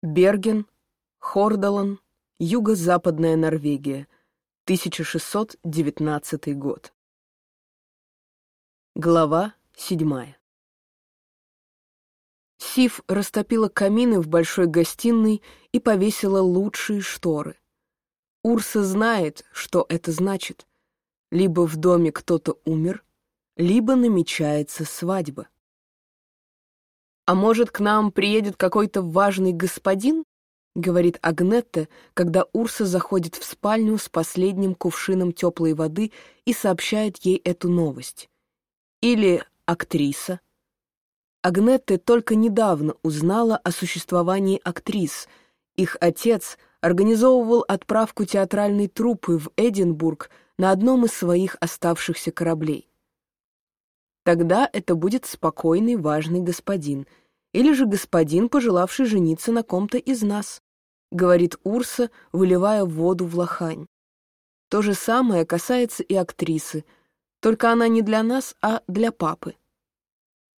Берген, Хордалан, Юго-Западная Норвегия, 1619 год. Глава седьмая. Сив растопила камины в большой гостиной и повесила лучшие шторы. Урса знает, что это значит. Либо в доме кто-то умер, либо намечается свадьба. «А может, к нам приедет какой-то важный господин?» — говорит Агнетта, когда Урса заходит в спальню с последним кувшином теплой воды и сообщает ей эту новость. Или актриса. Агнетта только недавно узнала о существовании актрис. Их отец организовывал отправку театральной труппы в Эдинбург на одном из своих оставшихся кораблей. Тогда это будет спокойный, важный господин, или же господин, пожелавший жениться на ком-то из нас, говорит Урса, выливая воду в лохань. То же самое касается и актрисы, только она не для нас, а для папы.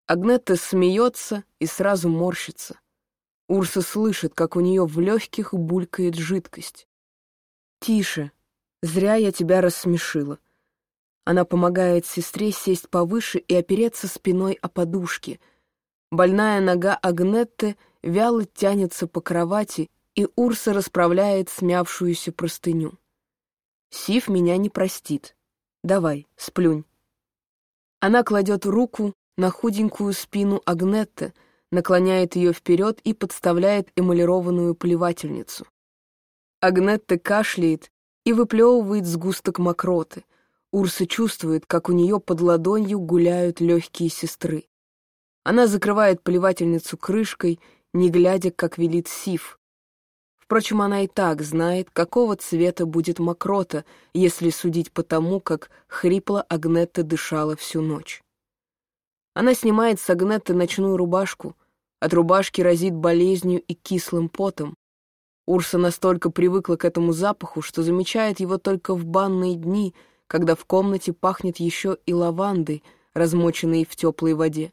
Агнетта смеется и сразу морщится. Урса слышит, как у нее в легких булькает жидкость. «Тише, зря я тебя рассмешила», она помогает сестре сесть повыше и опереться спиной о подушки. Больная нога Агнетты вяло тянется по кровати, и Урса расправляет смявшуюся простыню. Сив меня не простит. Давай, сплюнь. Она кладет руку на худенькую спину Агнетты, наклоняет ее вперед и подставляет эмалированную плевательницу. Агнетта кашляет и выплевывает сгусток мокроты — Урса чувствует, как у нее под ладонью гуляют легкие сестры. Она закрывает поливательницу крышкой, не глядя, как велит Сив. Впрочем, она и так знает, какого цвета будет мокрота, если судить по тому, как хрипло Агнетта дышала всю ночь. Она снимает с Агнетты ночную рубашку, от рубашки разит болезнью и кислым потом. Урса настолько привыкла к этому запаху, что замечает его только в банные дни — когда в комнате пахнет еще и лавандой, размоченной в теплой воде.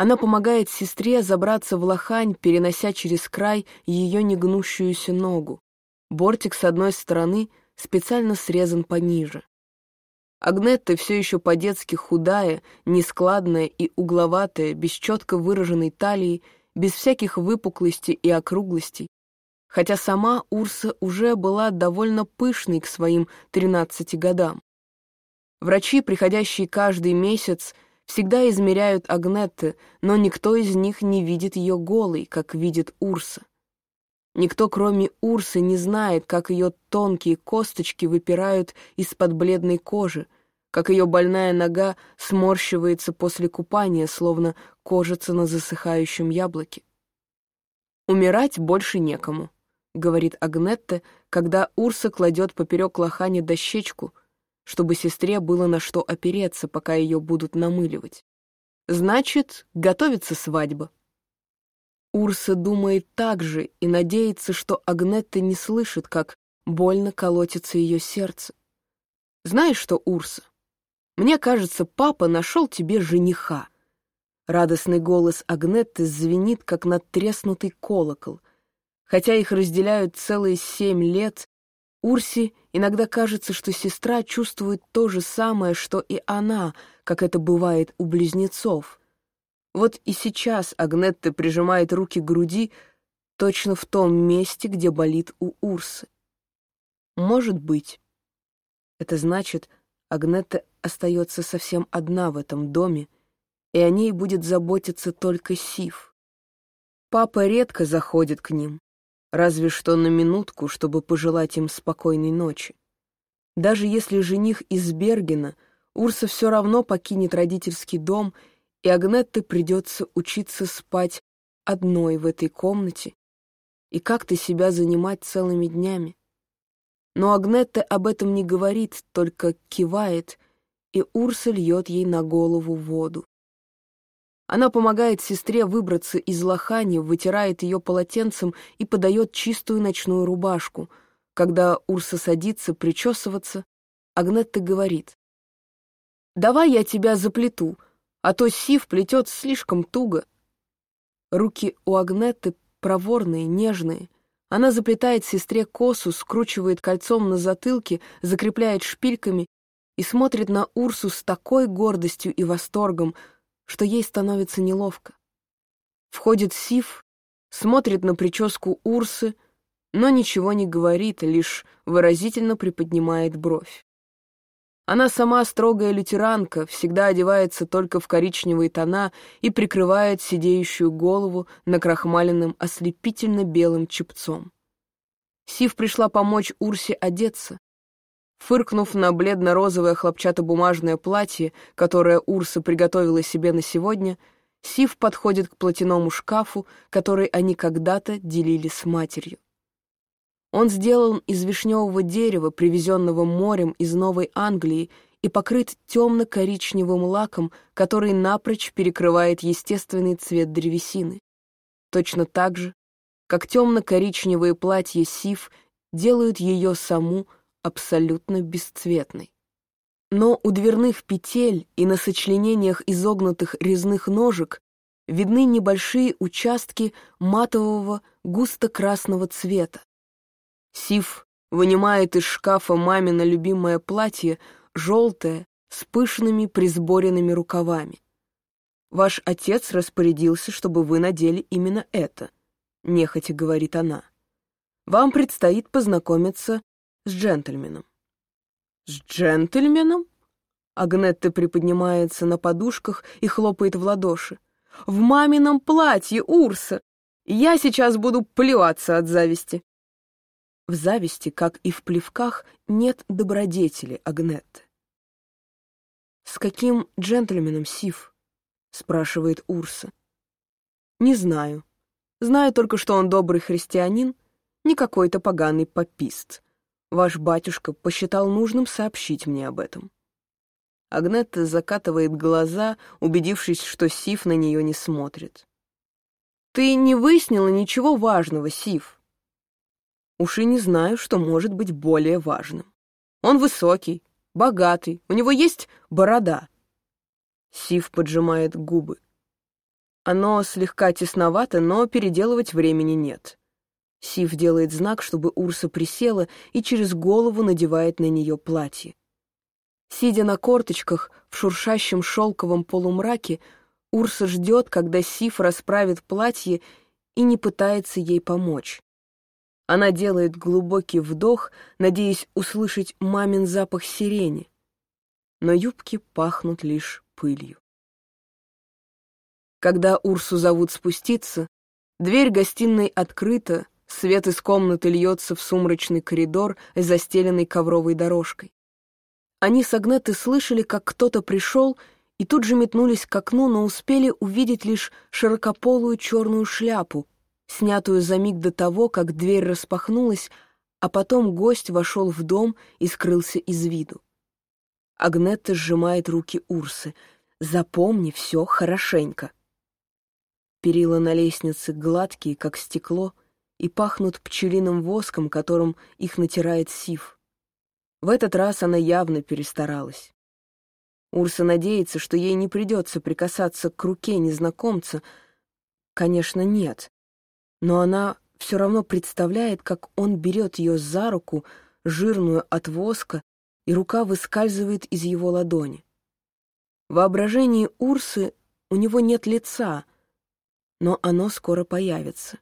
Она помогает сестре забраться в лохань, перенося через край ее негнущуюся ногу. Бортик с одной стороны специально срезан пониже. Агнетта все еще по-детски худая, нескладная и угловатая, без четко выраженной талии, без всяких выпуклостей и округлостей, хотя сама Урса уже была довольно пышной к своим 13 годам. Врачи, приходящие каждый месяц, всегда измеряют Агнетты, но никто из них не видит ее голой, как видит Урса. Никто, кроме Урсы, не знает, как ее тонкие косточки выпирают из-под бледной кожи, как ее больная нога сморщивается после купания, словно кожица на засыхающем яблоке. Умирать больше некому. — говорит Агнетта, когда Урса кладет поперек лохани дощечку, чтобы сестре было на что опереться, пока ее будут намыливать. Значит, готовится свадьба. Урса думает так же и надеется, что Агнетта не слышит, как больно колотится ее сердце. Знаешь что, Урса, мне кажется, папа нашел тебе жениха. Радостный голос Агнетты звенит, как надтреснутый колокол — Хотя их разделяют целые семь лет, Урси иногда кажется, что сестра чувствует то же самое, что и она, как это бывает у близнецов. Вот и сейчас Агнетта прижимает руки к груди точно в том месте, где болит у Урсы. Может быть. Это значит, Агнетта остается совсем одна в этом доме, и о ней будет заботиться только Сив. Папа редко заходит к ним, разве что на минутку, чтобы пожелать им спокойной ночи. Даже если жених из Бергена, Урса все равно покинет родительский дом, и Агнетте придется учиться спать одной в этой комнате и как-то себя занимать целыми днями. Но Агнетте об этом не говорит, только кивает, и Урса льет ей на голову воду. Она помогает сестре выбраться из лохани, вытирает ее полотенцем и подает чистую ночную рубашку. Когда Урса садится причесываться, Агнетта говорит. «Давай я тебя заплету, а то Сив плетет слишком туго». Руки у Агнетты проворные, нежные. Она заплетает сестре косу, скручивает кольцом на затылке, закрепляет шпильками и смотрит на Урсу с такой гордостью и восторгом, что ей становится неловко. Входит Сив, смотрит на прическу Урсы, но ничего не говорит, лишь выразительно приподнимает бровь. Она сама строгая лютеранка, всегда одевается только в коричневые тона и прикрывает сидеющую голову накрахмаленным ослепительно-белым чепцом. Сив пришла помочь Урсе одеться. Фыркнув на бледно-розовое хлопчатобумажное платье, которое Урса приготовила себе на сегодня, Сив подходит к платяному шкафу, который они когда-то делили с матерью. Он сделан из вишневого дерева, привезенного морем из Новой Англии, и покрыт темно-коричневым лаком, который напрочь перекрывает естественный цвет древесины. Точно так же, как темно-коричневые платья сив делают ее саму абсолютно бесцветной. Но у дверных петель и на сочленениях изогнутых резных ножек видны небольшие участки матового густо-красного цвета, Сив вынимает из шкафа мамино любимое платье, желтое, с пышными присборенными рукавами. «Ваш отец распорядился, чтобы вы надели именно это», — нехотя говорит она. «Вам предстоит познакомиться с джентльменом». «С джентльменом?» Агнетта приподнимается на подушках и хлопает в ладоши. «В мамином платье, Урса! Я сейчас буду плеваться от зависти!» В зависти, как и в плевках, нет добродетели, Агнетты. «С каким джентльменом, Сив?» — спрашивает Урса. «Не знаю. Знаю только, что он добрый христианин, не какой-то поганый попист. Ваш батюшка посчитал нужным сообщить мне об этом». Агнетта закатывает глаза, убедившись, что Сив на нее не смотрит. «Ты не выяснила ничего важного, Сив», Уж и не знаю, что может быть более важным. Он высокий, богатый, у него есть борода. Сив поджимает губы. Оно слегка тесновато, но переделывать времени нет. Сив делает знак, чтобы Урса присела и через голову надевает на нее платье. Сидя на корточках в шуршащем шелковом полумраке, Урса ждет, когда Сив расправит платье и не пытается ей помочь. Она делает глубокий вдох, надеясь услышать мамин запах сирени. Но юбки пахнут лишь пылью. Когда Урсу зовут спуститься, дверь гостиной открыта, свет из комнаты льется в сумрачный коридор, застеленный ковровой дорожкой. Они с Агнетой слышали, как кто-то пришел, и тут же метнулись к окну, но успели увидеть лишь широкополую черную шляпу, снятую за миг до того, как дверь распахнулась, а потом гость вошел в дом и скрылся из виду. Агнетта сжимает руки Урсы. «Запомни все хорошенько». Перила на лестнице гладкие, как стекло, и пахнут пчелиным воском, которым их натирает сив. В этот раз она явно перестаралась. Урса надеется, что ей не придется прикасаться к руке незнакомца. Конечно, нет но она все равно представляет, как он берет ее за руку, жирную от воска, и рука выскальзывает из его ладони. В воображении Урсы у него нет лица, но оно скоро появится.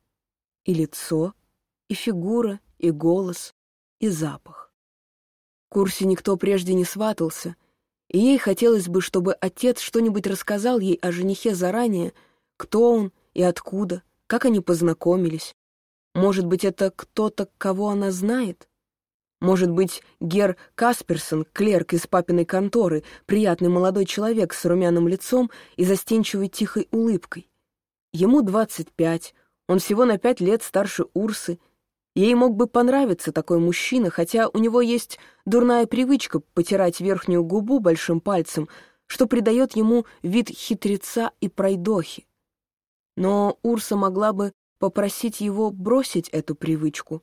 И лицо, и фигура, и голос, и запах. К Урсе никто прежде не сватался, и ей хотелось бы, чтобы отец что-нибудь рассказал ей о женихе заранее, кто он и откуда, как они познакомились? Может быть, это кто-то, кого она знает? Может быть, Гер Касперсон, клерк из папиной конторы, приятный молодой человек с румяным лицом и застенчивой тихой улыбкой. Ему двадцать пять, он всего на пять лет старше Урсы. Ей мог бы понравиться такой мужчина, хотя у него есть дурная привычка потирать верхнюю губу большим пальцем, что придает ему вид хитреца и пройдохи. Но Урса могла бы попросить его бросить эту привычку.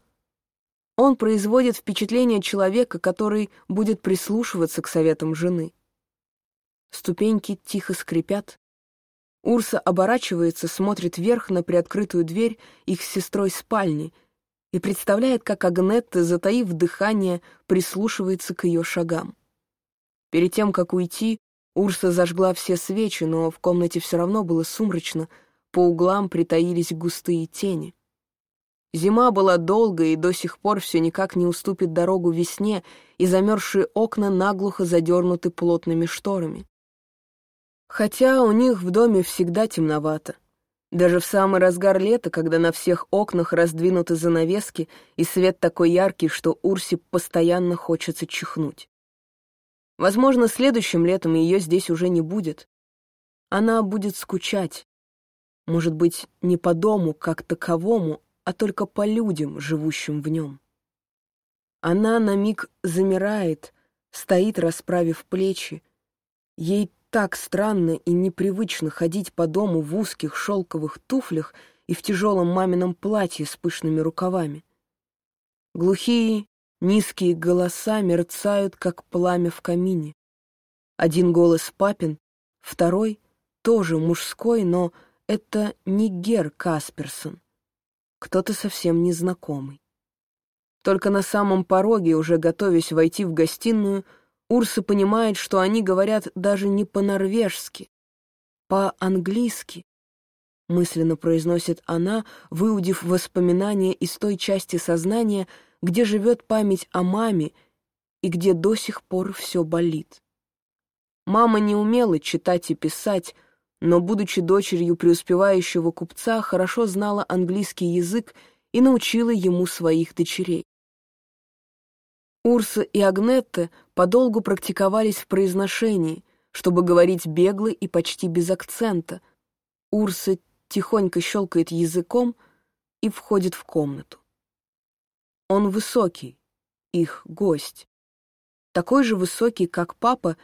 Он производит впечатление человека, который будет прислушиваться к советам жены. Ступеньки тихо скрипят. Урса оборачивается, смотрит вверх на приоткрытую дверь их с сестрой спальни и представляет, как Агнетта, затаив дыхание, прислушивается к ее шагам. Перед тем, как уйти, Урса зажгла все свечи, но в комнате все равно было сумрачно, по углам притаились густые тени. Зима была долгой и до сих пор все никак не уступит дорогу весне, и замерзшие окна наглухо задернуты плотными шторами. Хотя у них в доме всегда темновато. Даже в самый разгар лета, когда на всех окнах раздвинуты занавески, и свет такой яркий, что Урсе постоянно хочется чихнуть. Возможно, следующим летом ее здесь уже не будет. Она будет скучать. Может быть, не по дому как таковому, а только по людям, живущим в нем. Она на миг замирает, стоит, расправив плечи. Ей так странно и непривычно ходить по дому в узких шелковых туфлях и в тяжелом мамином платье с пышными рукавами. Глухие, низкие голоса мерцают, как пламя в камине. Один голос папин, второй тоже мужской, но это не Гер Касперсон, кто-то совсем незнакомый. Только на самом пороге, уже готовясь войти в гостиную, Урса понимает, что они говорят даже не по-норвежски, по-английски. Мысленно произносит она, выудив воспоминания из той части сознания, где живет память о маме и где до сих пор все болит. Мама не умела читать и писать, но, будучи дочерью преуспевающего купца, хорошо знала английский язык и научила ему своих дочерей. Урса и Агнетта подолгу практиковались в произношении, чтобы говорить бегло и почти без акцента. Урса тихонько щелкает языком и входит в комнату. Он высокий, их гость. Такой же высокий, как папа,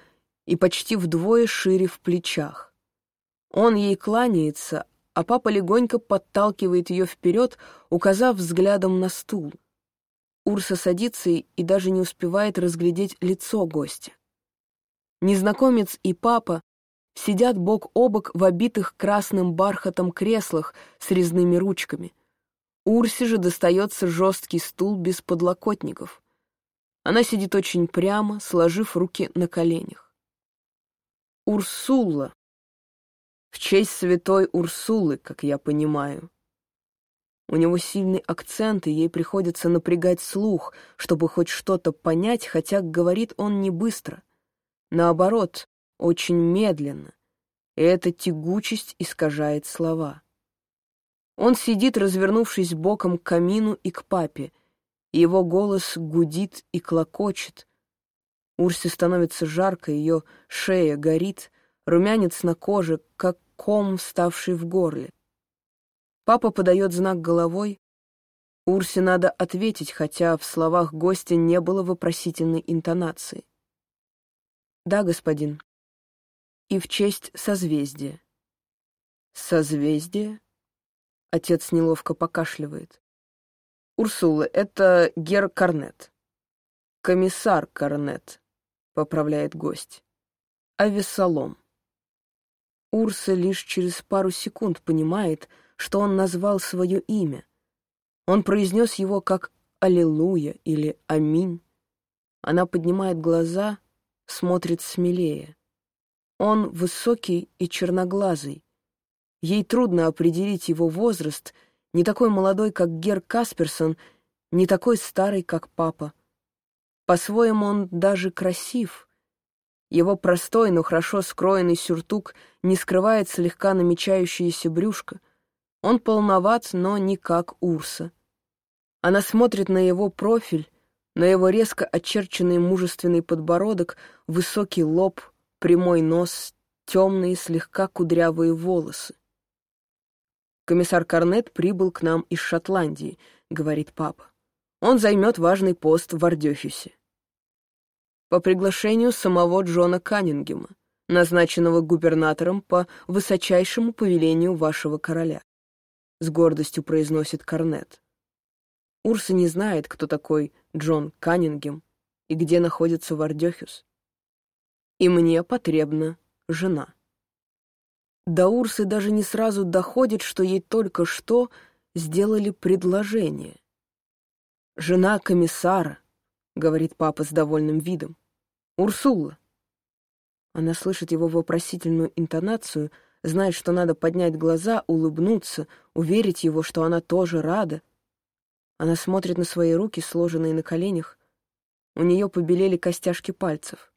и почти вдвое шире в плечах. Он ей кланяется, а папа легонько подталкивает ее вперед, указав взглядом на стул. Урса садится и даже не успевает разглядеть лицо гостя. Незнакомец и папа сидят бок о бок в обитых красным бархатом креслах с резными ручками. Урсе же достается жесткий стул без подлокотников. Она сидит очень прямо, сложив руки на коленях. Урсула. В честь святой Урсулы, как я понимаю. У него сильный акцент, и ей приходится напрягать слух, чтобы хоть что-то понять, хотя говорит он не быстро. Наоборот, очень медленно, и эта тягучесть искажает слова. Он сидит, развернувшись боком к камину и к папе, и его голос гудит и клокочет. Урсе становится жарко, ее шея горит, румянец на коже, как ком, вставший в горле. Папа подает знак головой. Урсе надо ответить, хотя в словах гостя не было вопросительной интонации. «Да, господин. И в честь созвездия». «Созвездие?» Отец неловко покашливает. «Урсула, это Гер Корнет». «Комиссар Корнет», — поправляет гость. «Авесолом». Урса лишь через пару секунд понимает, что он назвал свое имя. Он произнес его как «Аллилуйя» или «Аминь». Она поднимает глаза, смотрит смелее. Он высокий и черноглазый. Ей трудно определить его возраст, не такой молодой, как Гер Касперсон, не такой старый, как папа. По-своему он даже красив. Его простой, но хорошо скроенный сюртук не скрывает слегка намечающееся брюшко — он полноват, но не как Урса. Она смотрит на его профиль, на его резко очерченный мужественный подбородок, высокий лоб, прямой нос, темные, слегка кудрявые волосы. «Комиссар Корнет прибыл к нам из Шотландии», — говорит папа. «Он займет важный пост в Ардёхюсе». По приглашению самого Джона Каннингема, назначенного губернатором по высочайшему повелению вашего короля с гордостью произносит Корнет. Урса не знает, кто такой Джон Каннингем и где находится Вардехюс. И мне потребна жена. До Урсы даже не сразу доходит, что ей только что сделали предложение. «Жена комиссара», — говорит папа с довольным видом. «Урсула». Она слышит его вопросительную интонацию, знает, что надо поднять глаза, улыбнуться, уверить его, что она тоже рада. Она смотрит на свои руки, сложенные на коленях. У нее побелели костяшки пальцев.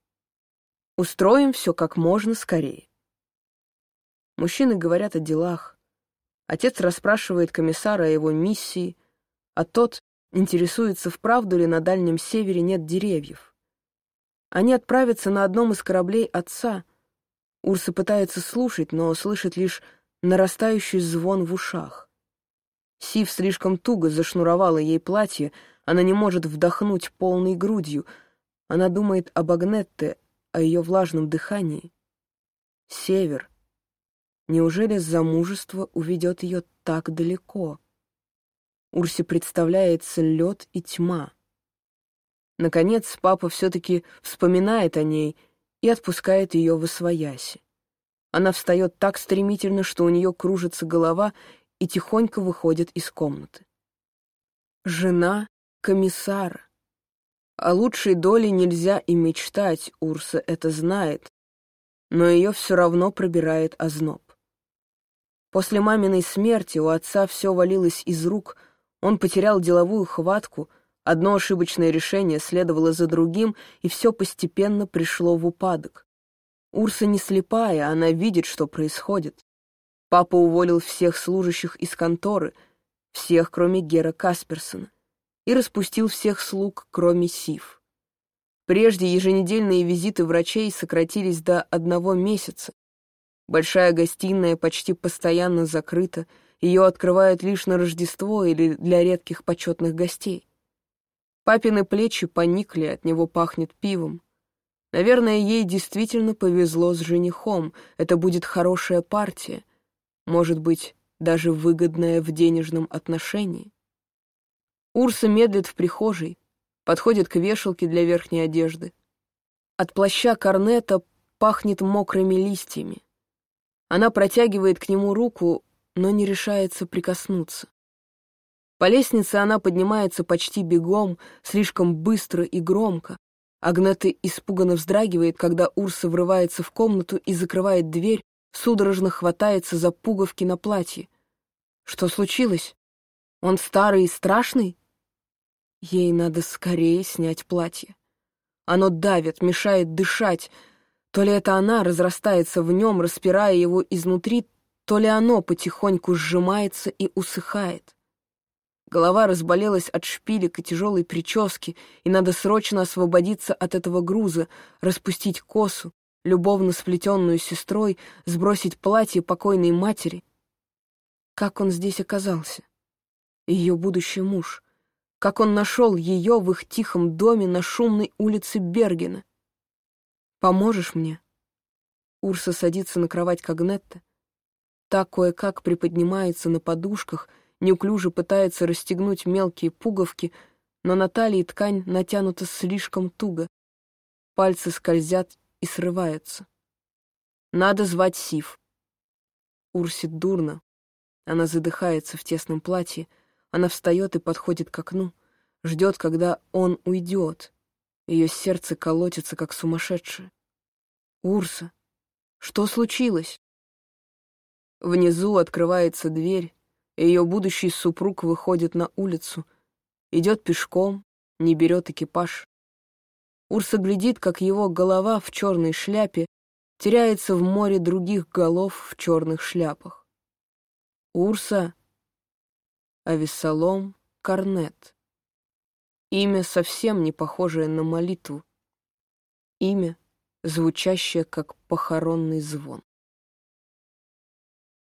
«Устроим все как можно скорее». Мужчины говорят о делах. Отец расспрашивает комиссара о его миссии, а тот интересуется, вправду ли на Дальнем Севере нет деревьев. Они отправятся на одном из кораблей отца. Урса пытается слушать, но слышит лишь нарастающий звон в ушах. Сив слишком туго зашнуровала ей платье, она не может вдохнуть полной грудью. Она думает об Агнетте, о ее влажном дыхании. Север — Неужели замужество уведет ее так далеко? Урсе представляется лед и тьма. Наконец, папа все-таки вспоминает о ней и отпускает ее в освояси. Она встает так стремительно, что у нее кружится голова и тихонько выходит из комнаты. Жена комиссара. О лучшей доле нельзя и мечтать, Урса это знает, но ее все равно пробирает озноб. После маминой смерти у отца все валилось из рук, он потерял деловую хватку, одно ошибочное решение следовало за другим, и все постепенно пришло в упадок. Урса не слепая, она видит, что происходит. Папа уволил всех служащих из конторы, всех, кроме Гера Касперсона, и распустил всех слуг, кроме Сив. Прежде еженедельные визиты врачей сократились до одного месяца, Большая гостиная почти постоянно закрыта, ее открывают лишь на Рождество или для редких почетных гостей. Папины плечи поникли, от него пахнет пивом. Наверное, ей действительно повезло с женихом, это будет хорошая партия, может быть, даже выгодная в денежном отношении. Урса медлит в прихожей, подходит к вешалке для верхней одежды. От плаща корнета пахнет мокрыми листьями. Она протягивает к нему руку, но не решается прикоснуться. По лестнице она поднимается почти бегом, слишком быстро и громко. Агнета испуганно вздрагивает, когда Урса врывается в комнату и закрывает дверь, судорожно хватается за пуговки на платье. Что случилось? Он старый и страшный? Ей надо скорее снять платье. Оно давит, мешает дышать, то ли это она разрастается в нем, распирая его изнутри, то ли оно потихоньку сжимается и усыхает. Голова разболелась от шпилек и тяжелой прически, и надо срочно освободиться от этого груза, распустить косу, любовно сплетенную сестрой, сбросить платье покойной матери. Как он здесь оказался? Ее будущий муж. Как он нашел ее в их тихом доме на шумной улице Бергена? Поможешь мне?» Урса садится на кровать Кагнетта. Та кое-как приподнимается на подушках, неуклюже пытается расстегнуть мелкие пуговки, но на талии ткань натянута слишком туго. Пальцы скользят и срываются. Надо звать Сив. Урсе дурно. Она задыхается в тесном платье. Она встает и подходит к окну. Ждет, когда он уйдет. Ее сердце колотится, как сумасшедшее. «Урса, что случилось?» Внизу открывается дверь, ее будущий супруг выходит на улицу, идет пешком, не берет экипаж. Урса глядит, как его голова в черной шляпе теряется в море других голов в черных шляпах. Урса Авессалом Корнет. Имя совсем не похожее на молитву. Имя, звучащее как похоронный звон.